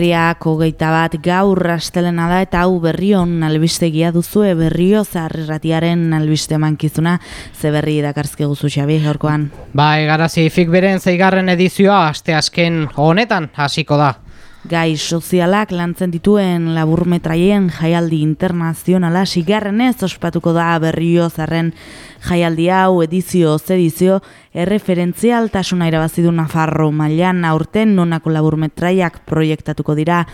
Urriak hogeita bat gaur rastelena da eta hau berrion albistegia duzue berrio zarratiaren albiste mankizuna ze berri dakarzke guzu xabi gaurkoan. Ba, egarazi fik beren zeigarren edizioa aste asken honetan hasiko da. Gai sozialak lantzen dituen laburmetraien jaialdi internazionala sigarrenez ospatuko da berrio zarren jaialdi hau edizio edizio erreferentzialtasuna irabazidu Nafarro mailan. Aurten nonako laburmetraiak proiektatuko dira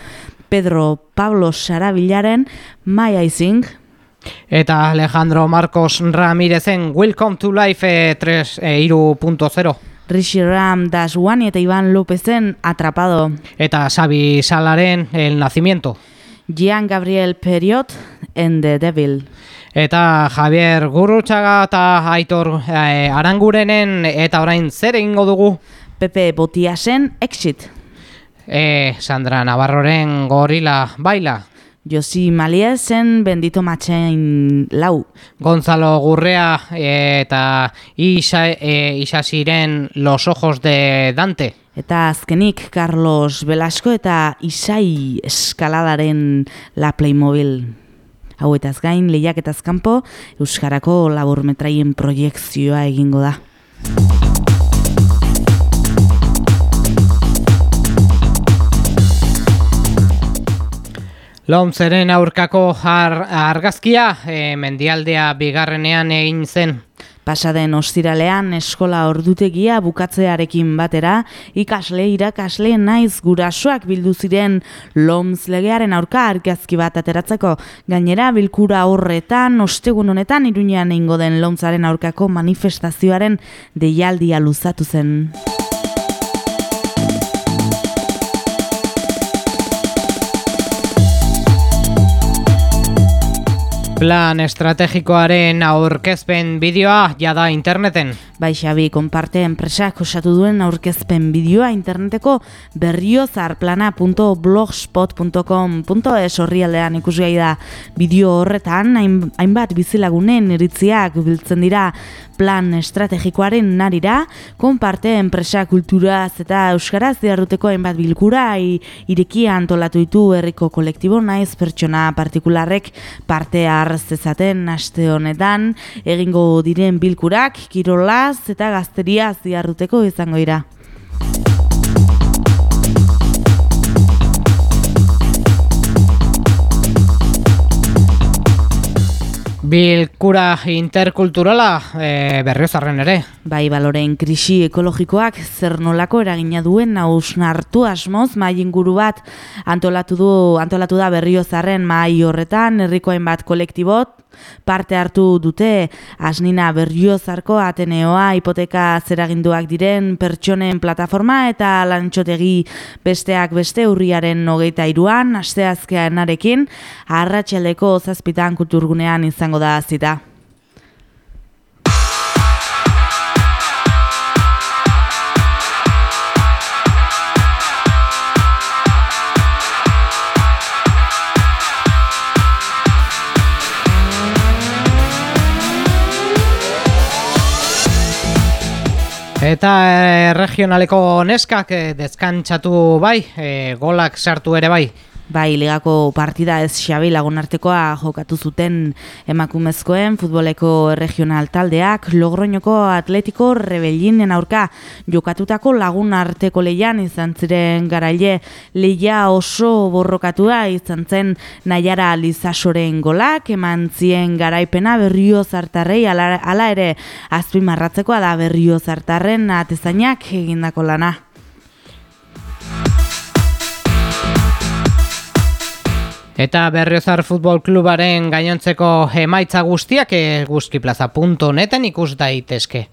Pedro Pablo Sarabilaren My I Sing. Eta Alejandro Marcos Ramirezen Welcome to Life 3 e, 3.0 Rishi Ram, Das One eta Ivan Lopezen Atrapado. Eta Xabi Salaren El Nacimiento. Jean Gabriel Periot en The Devil. Eta Javier Gurrutxaga eta Aitor eh, Arangurenen eta orain zer egingo dugu? Pepe Botiasen Exit. E, Sandra Navarroren Gorila Baila. Josi Maliesen bendito matxein lau. Gonzalo Gurrea eta isa, e, Isasiren Los Ojos de Dante. Eta azkenik Carlos Velasco eta Isai Eskaladaren La Playmobil. Hau eta azgain, lehiak eta azkampo, Euskarako laburmetraien proiektzioa egingo da. Lomzeren aurkako argazkia e, mendialdea bigarrenean egin zen. Pasaden ostiralean eskola ordutegia bukatzearekin batera, ikasle irakasle naiz gurasoak bildu ziren Lomz legearen aurka argazki bat ateratzeko. Gainera bilkura horretan, ostegun honetan iruñean eingo den Lomzaren aurkako manifestazioaren deialdia luzatu zen. Plan estrategikoaren aurkezpen bideoa jada interneten. Bai Xabi, konparte enpresak osatu duen aurkezpen bideoa interneteko berriozarplana.blogspot.com.es horri aldean ikusgai da bideo horretan, hainbat bizilagunen eritziak biltzen dira plan estrategikoaren narira, konparte enpresa kulturaz eta euskaraz diarruteko hainbat bilkura irekia antolatu ditu herriko kolektibo naiz pertsona partikularrek parte harrez dezaten aste honetan, egingo diren bilkurak, kirola, eta gazteria ziarruteko izango dira. Bilkura interkulturala e, berriozarren ere. Bai, baloren krisi ekologikoak zer nolako eragina duen nausnartu asmoz mai inguru bat antolatu du antolatu da berriozarren mai horretan herrikoen bat kolektibot parte hartu dute asnina berriozarko Ateneoa hipoteka zeraginduak diren pertsonen plataforma eta lantxotegi besteak beste urriaren nogeita iruan, asteazkeanarekin, arratxeleko zazpitan kulturgunean izango da zita. Eta e, regionaleko neskak e, dezkantxatu bai, e, golak sartu ere bai. Bai, ligako partida ez xabi lagunartekoa jokatu zuten emakumezkoen futboleko regional taldeak. Logroñoko Atletiko Rebellinen aurka jokatutako lagun arteko leian izan ziren garaile. Leia oso borrokatua izan zen nahiara lizasoren golak. Eman zien garaipena berrio zartarrei ala, ala ere azpimarratzekoa da berrio zartarren atezainak egindako lana. Eta Berriozar Futbol Klubaren gainontzeko emaitza guztiak eguzkiplaza.neten ikus daitezke.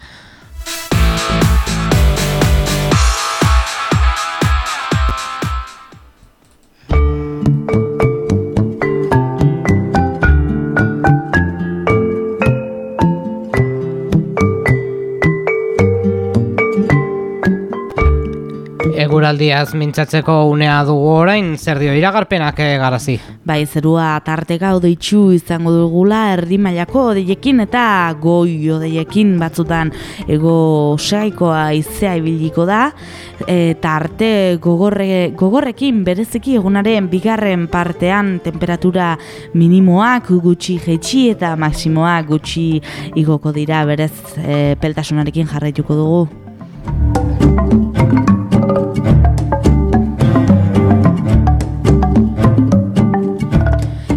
Eguraldiaz mintzatzeko unea dugu orain, zer dio iragarpenak eh, garazi? Bai, zerua tarteka odeitxu izango dugula erdi mailako odeiekin eta goi odeiekin batzutan ego segaikoa izea ibiliko da eta arte gogorre, gogorrekin bereziki egunaren bigarren partean temperatura minimoak gutxi jeitsi eta maksimoak gutxi igoko dira berez e, peltasunarekin jarraituko dugu.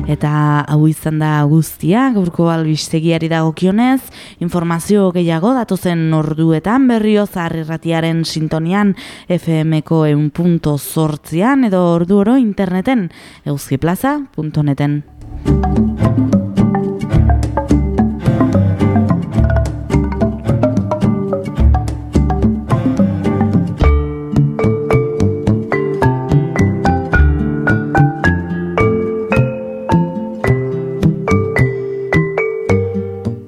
Eta hau izan da guztia, gaurko albistegiari dagokionez, informazio gehiago datozen orduetan berrio zarrirratiaren sintonian FMko punto sortzian edo ordu oro interneten euskiplaza.neten.